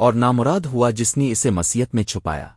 اور نامراد ہوا جس نے اسے مسیت میں چھپایا۔